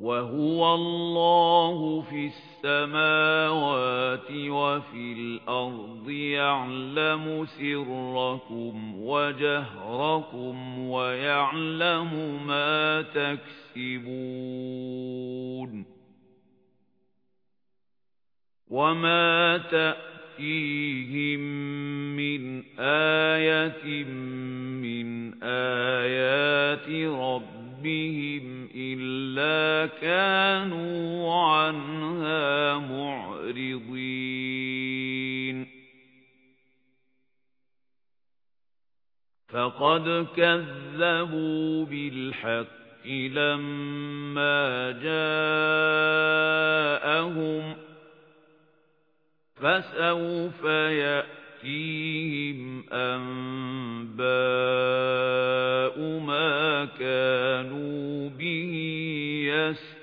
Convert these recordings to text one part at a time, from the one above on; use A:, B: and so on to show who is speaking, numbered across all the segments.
A: وَهُوَ اللَّهُ فِي السَّمَاوَاتِ وَفِي الْأَرْضِ يَعْلَمُ سِرَّكُمْ وَجَهْرَكُمْ وَيَعْلَمُ مَا تَكْسِبُونَ وَمَا تَأْتِيهِم مِّنْ آيَةٍ مِّنْ آيَاتِ رَبِّهِمْ كَانُوا عَنْهَا مُعْرِضِينَ. فَقَدْ كَذَّبُوا بِالْحَقِّ لَمَّا جَاءَهُمْ فَسَوْفَ يَأْتِيهِمْ أَنبَاءُ مَا كَانُوا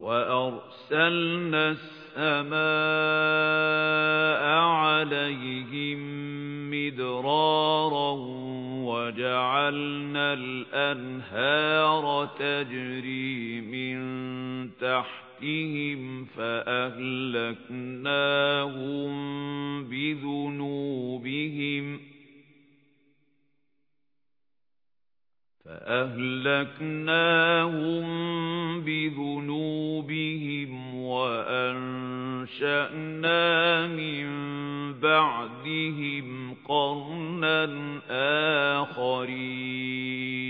A: وَأَرْسَلْنَا السَّمَاءَ عَلَيْهِمْ مِدْرَارًا وَجَعَلْنَا الْأَنْهَارَ تَجْرِي مِنْ تَحْتِهِمْ فَأَهْلَكْنَاهُمْ بِذُنُوبِهِمْ فَأَهْلَكْنَاهُمْ بِذُنُوبِهِمْ وَأَنشَأْنَا مِن بَعْدِهِمْ قَرْنًا آخَرِينَ.